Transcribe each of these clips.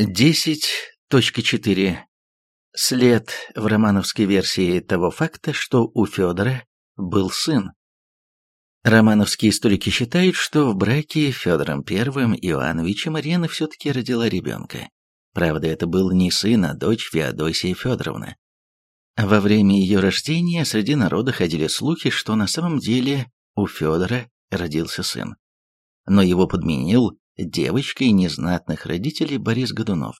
10.4. След в романовской версии того факта, что у Федора был сын. Романовские историки считают, что в браке Федором I Иоанновичем Марьяна все-таки родила ребенка. Правда, это был не сын, а дочь Феодосия Федоровна. Во время ее рождения среди народа ходили слухи, что на самом деле у Федора родился сын. Но его подменил девочкой незнатных родителей Борис Годунов.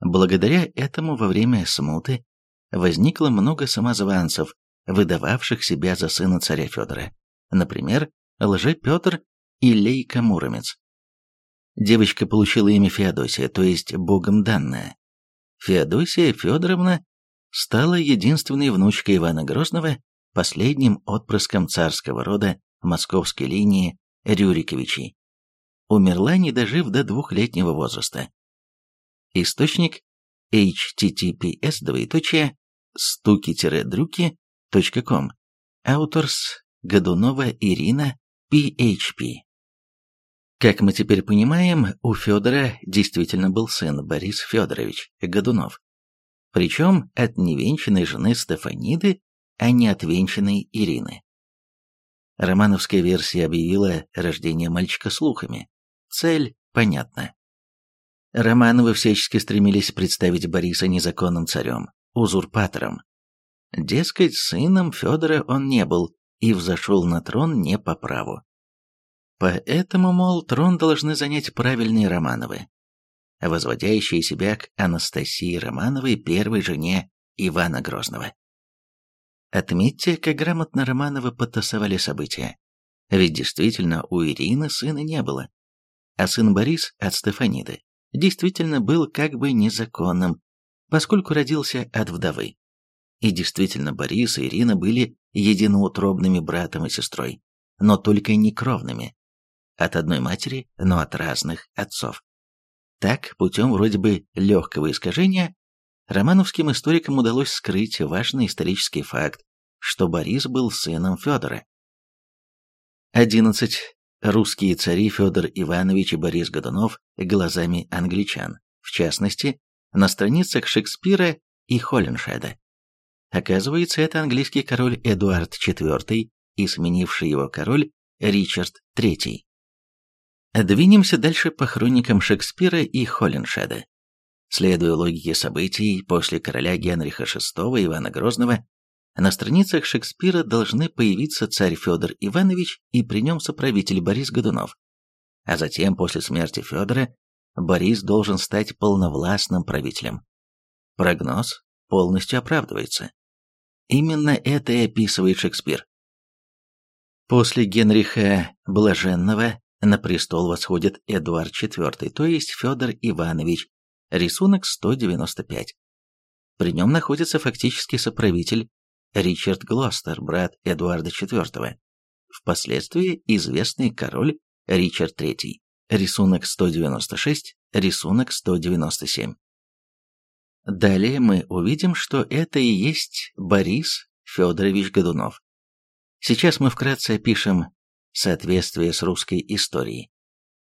Благодаря этому во время смуты возникло много самозванцев, выдававших себя за сына царя Федора, например, Лже-Петр и Лейка Муромец. Девочка получила имя Феодосия, то есть богом данная. Феодосия Федоровна стала единственной внучкой Ивана Грозного, последним отпрыском царского рода московской линии Рюриковичей. Умерла, не дожив до двухлетнего возраста. Источник https двоеточие стуки-дрюки.ком Ауторс Годунова Ирина, PHP. Как мы теперь понимаем, у Федора действительно был сын Борис Федорович Годунов. Причем от невенчанной жены Стефаниды, а не от венчанной Ирины. Романовская версия объявила рождение мальчика слухами. Цель понятна. Романовы всячески стремились представить Бориса незаконным царем, узурпатором. Дескать, сыном Федора он не был и взошел на трон не по праву. Поэтому, мол, трон должны занять правильные Романовы, возводящие себя к Анастасии Романовой, первой жене Ивана Грозного. Отметьте, как грамотно Романовы подтасовали события. Ведь действительно у Ирины сына не было. А сын Борис от Стефаниды действительно был как бы незаконным, поскольку родился от вдовы. И действительно, Борис и Ирина были единоутробными братом и сестрой, но только не кровными. От одной матери, но от разных отцов. Так, путем вроде бы легкого искажения, романовским историкам удалось скрыть важный исторический факт, что Борис был сыном Федора. 11 русские цари Федор Иванович и Борис Годунов глазами англичан, в частности, на страницах Шекспира и Холленшеда. Оказывается, это английский король Эдуард IV и сменивший его король Ричард III. Двинемся дальше по хроникам Шекспира и Холленшеда. Следуя логике событий, после короля Генриха VI Ивана Грозного на страницах Шекспира должны появиться царь Федор Иванович и при нем соправитель Борис Годунов. А затем, после смерти Федора, Борис должен стать полновластным правителем. Прогноз полностью оправдывается. Именно это и описывает Шекспир. После Генриха Блаженного на престол восходит Эдуард IV, то есть Федор Иванович, рисунок 195. При нем находится фактически соправитель Ричард Глостер, брат Эдуарда IV, впоследствии известный король Ричард III. Рисунок 196, рисунок 197. Далее мы увидим, что это и есть Борис Федорович Годунов. Сейчас мы вкратце опишем соответствие с русской историей.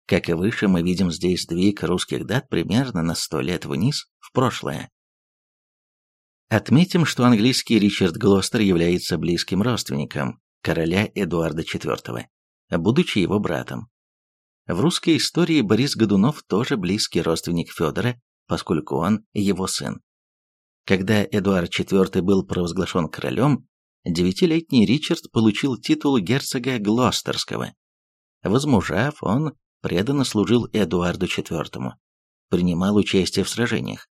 Как и выше, мы видим здесь сдвиг русских дат примерно на сто лет вниз в прошлое. Отметим, что английский Ричард Глостер является близким родственником короля Эдуарда IV, будучи его братом. В русской истории Борис Годунов тоже близкий родственник Федора, поскольку он его сын. Когда Эдуард IV был провозглашен королем, девятилетний Ричард получил титул герцога Глостерского. Возмужав, он преданно служил Эдуарду IV, принимал участие в сражениях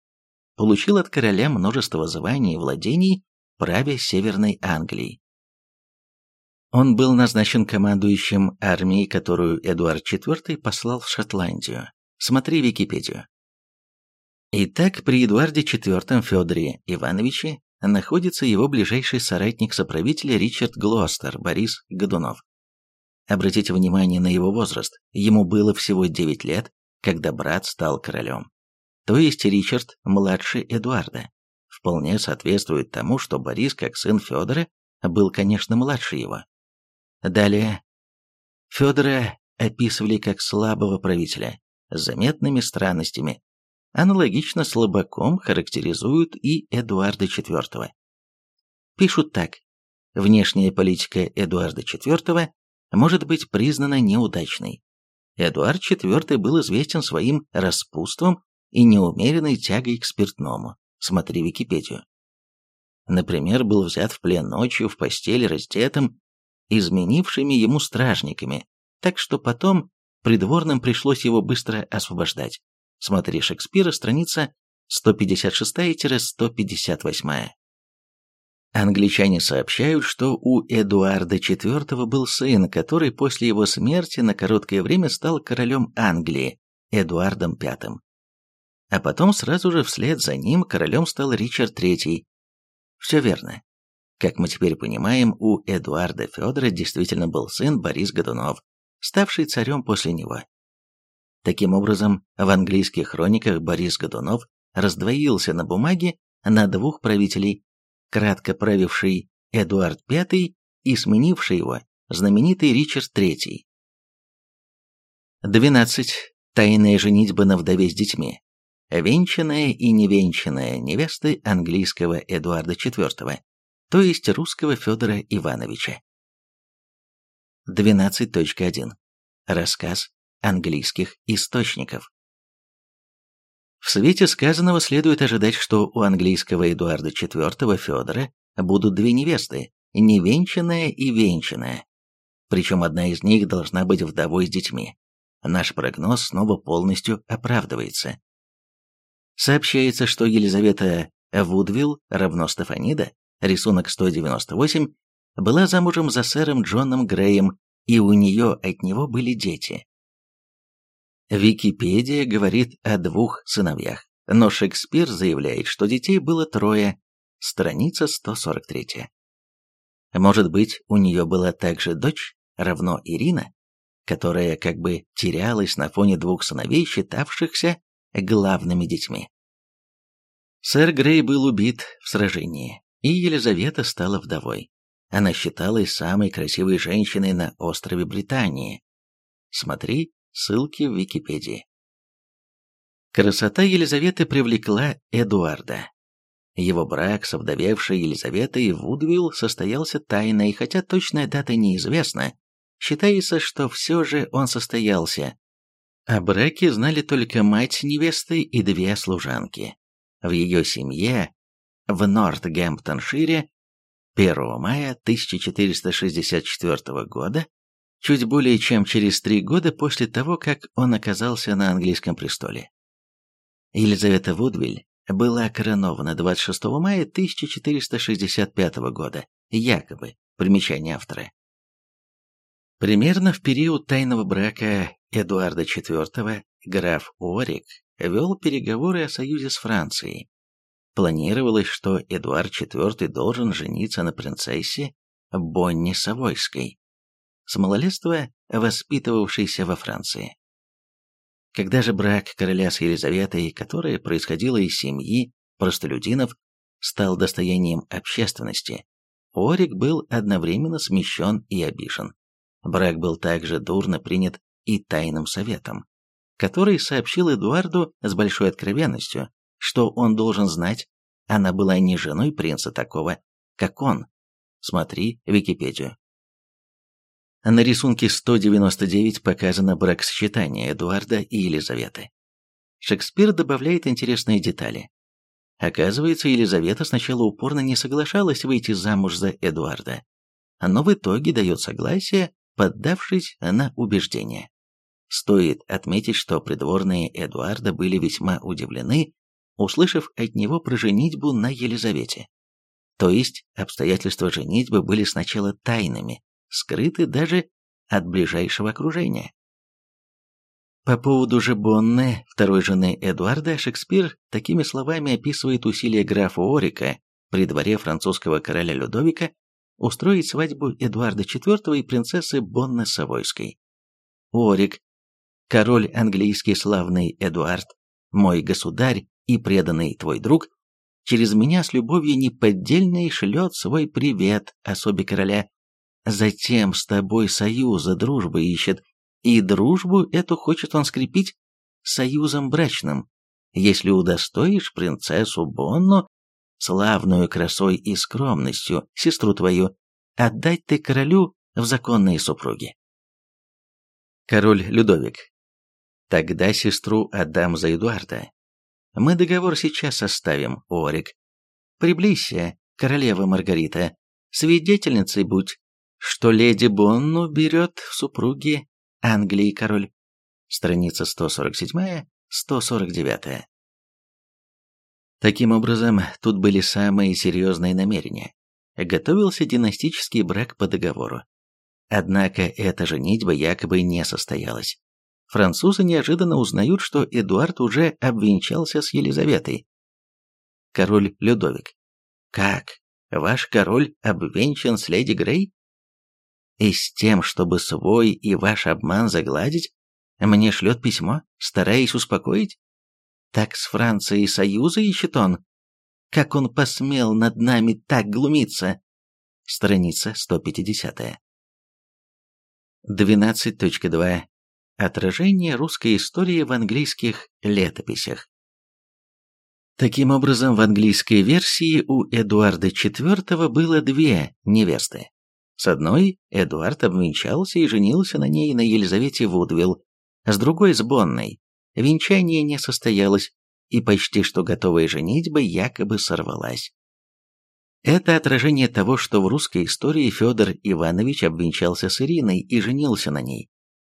получил от короля множество званий и владений, правя Северной Англией. Он был назначен командующим армией, которую Эдуард IV послал в Шотландию. Смотри Википедию. Итак, при Эдуарде IV Федоре Ивановиче находится его ближайший соратник-соправителя Ричард Глостер Борис Годунов. Обратите внимание на его возраст. Ему было всего 9 лет, когда брат стал королем то есть Ричард младше Эдуарда, вполне соответствует тому, что Борис, как сын Федора, был, конечно, младше его. Далее. Федора описывали как слабого правителя, с заметными странностями, аналогично слабаком характеризуют и Эдуарда IV. Пишут так. Внешняя политика Эдуарда IV может быть признана неудачной. Эдуард IV был известен своим распутством и неумеренной тягой к спиртному. Смотри Википедию. Например, был взят в плен ночью в постели раздетым, изменившими ему стражниками, так что потом придворным пришлось его быстро освобождать. Смотри Шекспира, страница 156-158. Англичане сообщают, что у Эдуарда IV был сын, который после его смерти на короткое время стал королем Англии, Эдуардом V. А потом сразу же вслед за ним королем стал Ричард III. Все верно. Как мы теперь понимаем, у Эдуарда Федора действительно был сын Борис Годунов, ставший царем после него. Таким образом, в английских хрониках Борис Годунов раздвоился на бумаге на двух правителей кратко правивший Эдуард V и сменивший его знаменитый Ричард III. 12. Тайная женитьба на вдове с детьми. Венчанная и невенчанная невесты английского Эдуарда IV, то есть русского Федора Ивановича. 12.1. Рассказ английских источников. В свете сказанного следует ожидать, что у английского Эдуарда IV Федора будут две невесты, невенчанная и венчанная. Причем одна из них должна быть вдовой с детьми. Наш прогноз снова полностью оправдывается. Сообщается, что Елизавета Вудвилл равно Стефанида, рисунок 198, была замужем за сэром Джоном Греем, и у нее от него были дети. Википедия говорит о двух сыновьях, но Шекспир заявляет, что детей было трое, страница 143. Может быть, у нее была также дочь, равно Ирина, которая как бы терялась на фоне двух сыновей, считавшихся главными детьми. Сэр Грей был убит в сражении, и Елизавета стала вдовой. Она считалась самой красивой женщиной на острове Британии. Смотри Ссылки в Википедии. Красота Елизаветы привлекла Эдуарда. Его брак с овдовевшей Елизаветой Вудвилл состоялся тайно, и хотя точная дата неизвестна, считается, что все же он состоялся. О браке знали только мать невесты и две служанки. В ее семье в Нортгемптоншире 1 мая 1464 года чуть более чем через три года после того, как он оказался на английском престоле. Елизавета Вудвиль была коронована 26 мая 1465 года, якобы, примечание автора. Примерно в период тайного брака Эдуарда IV граф Орик вел переговоры о союзе с Францией. Планировалось, что Эдуард IV должен жениться на принцессе Бонни Савойской с малолетства воспитывавшийся во Франции. Когда же брак короля с Елизаветой, которая происходила из семьи простолюдинов, стал достоянием общественности, Орик был одновременно смещен и обижен. Брак был также дурно принят и тайным советом, который сообщил Эдуарду с большой откровенностью, что он должен знать, она была не женой принца такого, как он. Смотри Википедию. На рисунке 199 показано бракосочетание Эдуарда и Елизаветы. Шекспир добавляет интересные детали. Оказывается, Елизавета сначала упорно не соглашалась выйти замуж за Эдуарда, но в итоге дает согласие, поддавшись на убеждение. Стоит отметить, что придворные Эдуарда были весьма удивлены, услышав от него про женитьбу на Елизавете. То есть обстоятельства женитьбы были сначала тайными, скрыты даже от ближайшего окружения. По поводу же Бонны, второй жены Эдуарда, Шекспир такими словами описывает усилия графа Орика при дворе французского короля Людовика устроить свадьбу Эдуарда IV и принцессы Бонны Савойской. Орик, король английский славный Эдуард, мой государь и преданный твой друг, через меня с любовью неподдельной шлет свой привет особе короля Затем с тобой союза, дружбы ищет, и дружбу эту хочет он скрепить союзом брачным. если удостоишь принцессу Бонну, славную красой и скромностью, сестру твою, отдать ты королю в законные супруги. Король Людовик. Тогда сестру отдам за Эдуарда. Мы договор сейчас составим, Орик. Приблизься, королева Маргарита, свидетельницей будь, что леди Бонну берет в супруги Англии король. Страница 147-149. Таким образом, тут были самые серьезные намерения. Готовился династический брак по договору. Однако эта женитьба якобы не состоялась. Французы неожиданно узнают, что Эдуард уже обвенчался с Елизаветой. Король Людовик. Как? Ваш король обвенчан с леди Грей? И с тем, чтобы свой и ваш обман загладить, мне шлет письмо, стараясь успокоить? Так с Францией союза ищет он? Как он посмел над нами так глумиться? Страница 150. 12.2. Отражение русской истории в английских летописях. Таким образом, в английской версии у Эдуарда IV было две невесты. С одной Эдуард обвенчался и женился на ней на Елизавете Вудвилл, с другой с Бонной. Венчание не состоялось, и почти что готовая женитьба якобы сорвалась. Это отражение того, что в русской истории Федор Иванович обвенчался с Ириной и женился на ней,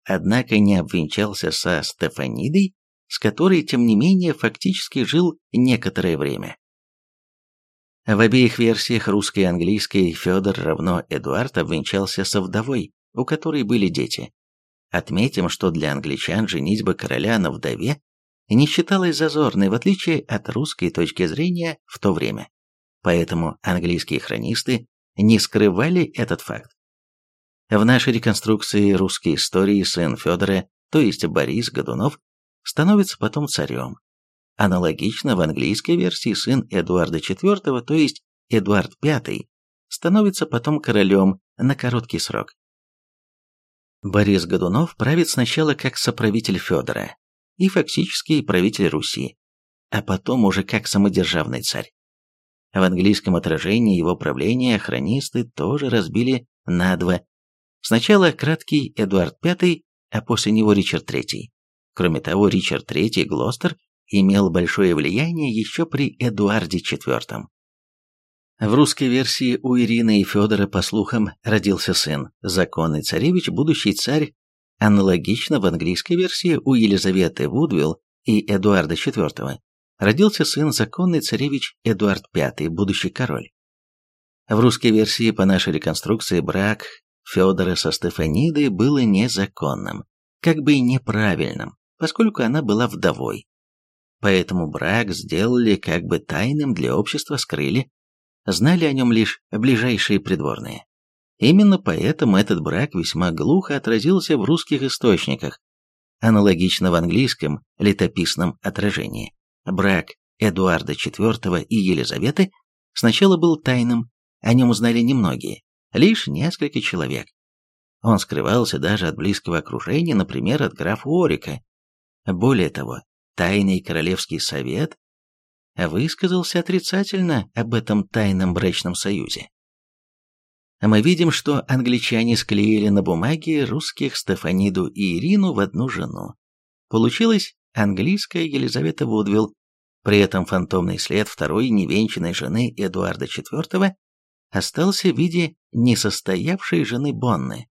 однако не обвенчался со Стефанидой, с которой, тем не менее, фактически жил некоторое время. В обеих версиях, русской и английской, Федор равно Эдуард обвенчался со вдовой, у которой были дети. Отметим, что для англичан женитьба короля на вдове не считалась зазорной, в отличие от русской точки зрения в то время. Поэтому английские хронисты не скрывали этот факт. В нашей реконструкции русской истории сын Федора, то есть Борис Годунов, становится потом царем, Аналогично в английской версии сын Эдуарда IV, то есть Эдуард V, становится потом королем на короткий срок. Борис Годунов правит сначала как соправитель Федора и фактически правитель Руси, а потом уже как самодержавный царь. В английском отражении его правления хронисты тоже разбили на два. Сначала краткий Эдуард V, а после него Ричард III. Кроме того, Ричард III Глостер имел большое влияние еще при Эдуарде IV. В русской версии у Ирины и Федора, по слухам, родился сын, законный царевич, будущий царь. Аналогично в английской версии у Елизаветы Вудвилл и Эдуарда IV родился сын, законный царевич Эдуард V, будущий король. В русской версии по нашей реконструкции брак Федора со Стефанидой был незаконным, как бы и неправильным, поскольку она была вдовой поэтому брак сделали как бы тайным для общества, скрыли, знали о нем лишь ближайшие придворные. Именно поэтому этот брак весьма глухо отразился в русских источниках, аналогично в английском летописном отражении. Брак Эдуарда IV и Елизаветы сначала был тайным, о нем узнали немногие, лишь несколько человек. Он скрывался даже от близкого окружения, например, от графа Орика. Более того, Тайный Королевский Совет высказался отрицательно об этом тайном брачном союзе. Мы видим, что англичане склеили на бумаге русских Стефаниду и Ирину в одну жену. Получилась английская Елизавета Вудвилл, при этом фантомный след второй невенчанной жены Эдуарда IV остался в виде несостоявшей жены Бонны.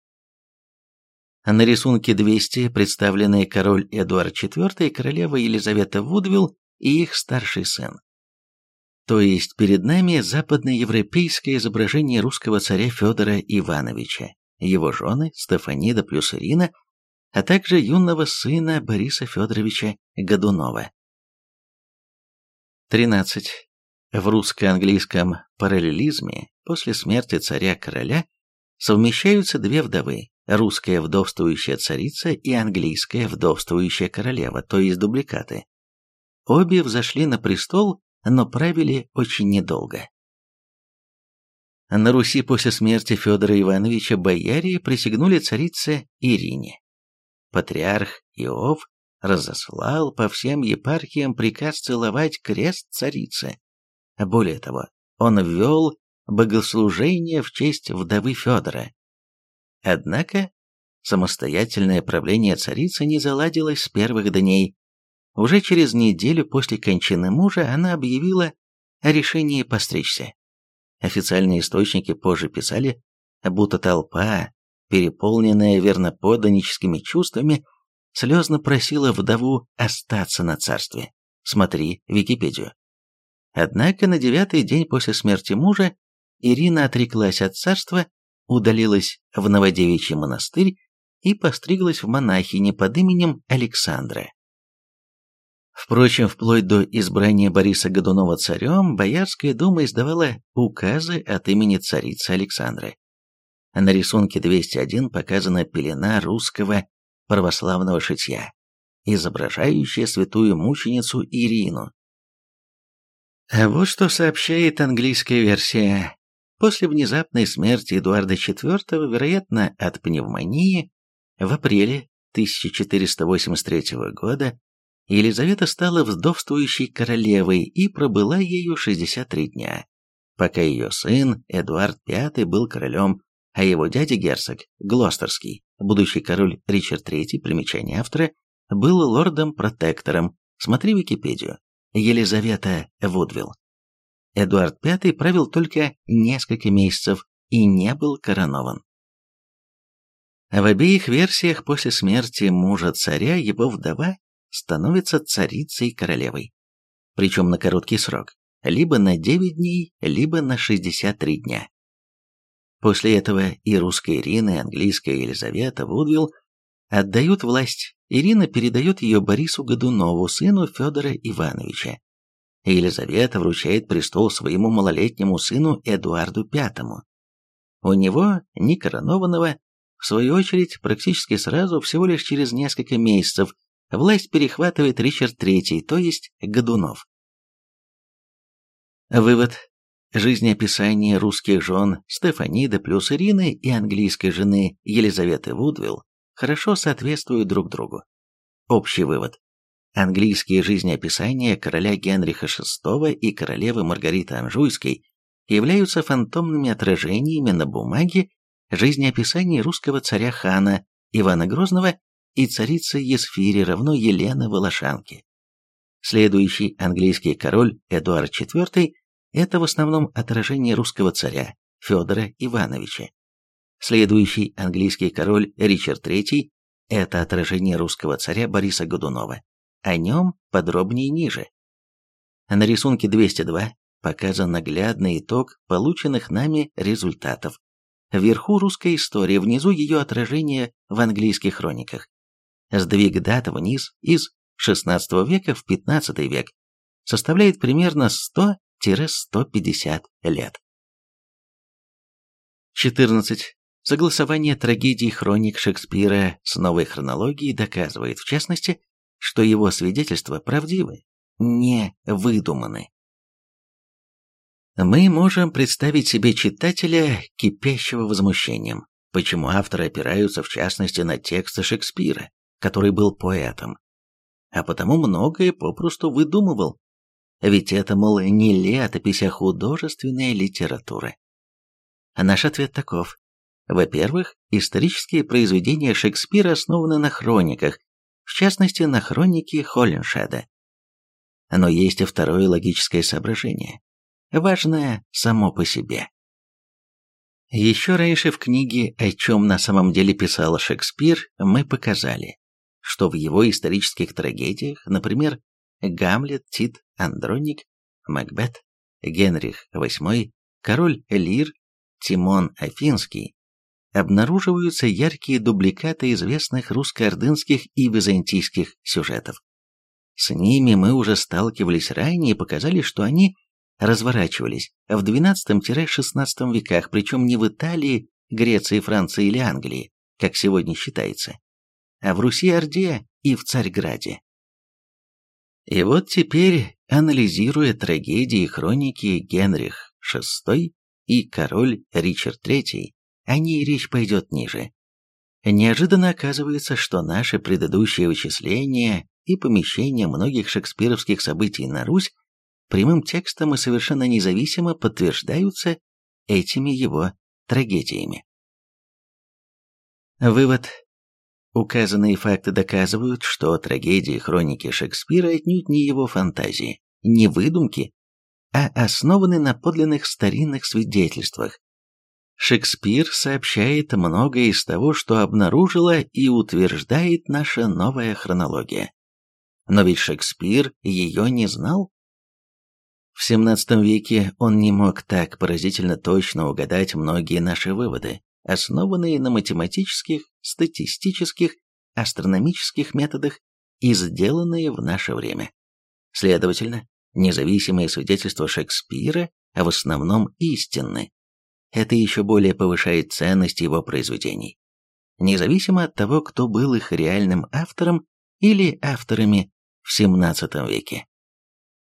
На рисунке 200 представлены король Эдуард IV и королева Елизавета Вудвилл и их старший сын. То есть перед нами западноевропейское изображение русского царя Федора Ивановича, его жены Стефанида плюс Ирина, а также юного сына Бориса Федоровича Годунова. 13. В русско-английском параллелизме после смерти царя-короля совмещаются две вдовы, русская вдовствующая царица и английская вдовствующая королева, то есть дубликаты. Обе взошли на престол, но правили очень недолго. На Руси после смерти Федора Ивановича бояре присягнули царице Ирине. Патриарх Иов разослал по всем епархиям приказ целовать крест царицы. Более того, он ввел богослужение в честь вдовы Федора. Однако самостоятельное правление царицы не заладилось с первых дней. Уже через неделю после кончины мужа она объявила о решении постричься. Официальные источники позже писали, будто толпа, переполненная верноподданническими чувствами, слезно просила вдову остаться на царстве. Смотри Википедию. Однако на девятый день после смерти мужа Ирина отреклась от царства, удалилась в Новодевичий монастырь и постриглась в монахини под именем Александра. Впрочем, вплоть до избрания Бориса Годунова царем, Боярская дума издавала указы от имени царицы Александры. На рисунке 201 показана пелена русского православного шитья, изображающая святую мученицу Ирину. А вот что сообщает английская версия. После внезапной смерти Эдуарда IV, вероятно, от пневмонии, в апреле 1483 года Елизавета стала вдовствующей королевой и пробыла ею 63 дня, пока ее сын Эдуард V был королем, а его дядя-герцог, Глостерский, будущий король Ричард III, примечание автора, был лордом-протектором, смотри Википедию, Елизавета Вудвилл. Эдуард V правил только несколько месяцев и не был коронован. В обеих версиях после смерти мужа царя его вдова становится царицей-королевой, причем на короткий срок, либо на 9 дней, либо на 63 дня. После этого и русская Ирина, и английская Елизавета Вудвилл отдают власть. Ирина передает ее Борису Годунову, сыну Федора Ивановича. Елизавета вручает престол своему малолетнему сыну Эдуарду V. У него, некоронованного, в свою очередь, практически сразу, всего лишь через несколько месяцев, власть перехватывает Ричард III, то есть Годунов. Вывод. Жизнеописание русских жен Стефанида плюс Ирины и английской жены Елизаветы Вудвилл хорошо соответствуют друг другу. Общий вывод. Английские жизнеописания короля Генриха VI и королевы Маргариты Анжуйской являются фантомными отражениями на бумаге жизнеописаний русского царя хана Ивана Грозного и царицы Есфири равно Елены Волошанки. Следующий английский король Эдуард IV это в основном отражение русского царя Федора Ивановича. Следующий английский король Ричард III – это отражение русского царя Бориса Годунова. О нем подробнее ниже. На рисунке 202 показан наглядный итог полученных нами результатов. Вверху русская история, внизу ее отражение в английских хрониках. Сдвиг дат вниз из XVI века в XV век составляет примерно 100 100-150 лет. 14. Согласование трагедий хроник Шекспира с новой хронологией доказывает, в частности, что его свидетельства правдивы, не выдуманы. Мы можем представить себе читателя, кипящего возмущением, почему авторы опираются в частности на тексты Шекспира, который был поэтом, а потому многое попросту выдумывал, ведь это, мол, не летопись, а художественная литература. А наш ответ таков. Во-первых, исторические произведения Шекспира основаны на хрониках, в частности, на хронике Холленшеда. Но есть и второе логическое соображение, важное само по себе. Еще раньше в книге «О чем на самом деле писал Шекспир» мы показали, что в его исторических трагедиях, например, Гамлет, Тит, Андроник, Макбет, Генрих VIII, король Лир, Тимон Афинский, обнаруживаются яркие дубликаты известных русско-ордынских и византийских сюжетов. С ними мы уже сталкивались ранее и показали, что они разворачивались в XII-XVI веках, причем не в Италии, Греции, Франции или Англии, как сегодня считается, а в Руси-Орде и в Царьграде. И вот теперь, анализируя трагедии и хроники Генрих VI и король Ричард III, о ней речь пойдет ниже. Неожиданно оказывается, что наши предыдущие вычисления и помещение многих шекспировских событий на Русь прямым текстом и совершенно независимо подтверждаются этими его трагедиями. Вывод. Указанные факты доказывают, что трагедии хроники Шекспира отнюдь не его фантазии, не выдумки, а основаны на подлинных старинных свидетельствах. Шекспир сообщает многое из того, что обнаружила и утверждает наша новая хронология. Но ведь Шекспир ее не знал. В XVII веке он не мог так поразительно точно угадать многие наши выводы, основанные на математических, статистических, астрономических методах и сделанные в наше время. Следовательно, независимые свидетельства Шекспира в основном истинны. Это еще более повышает ценность его произведений. Независимо от того, кто был их реальным автором или авторами в XVII веке.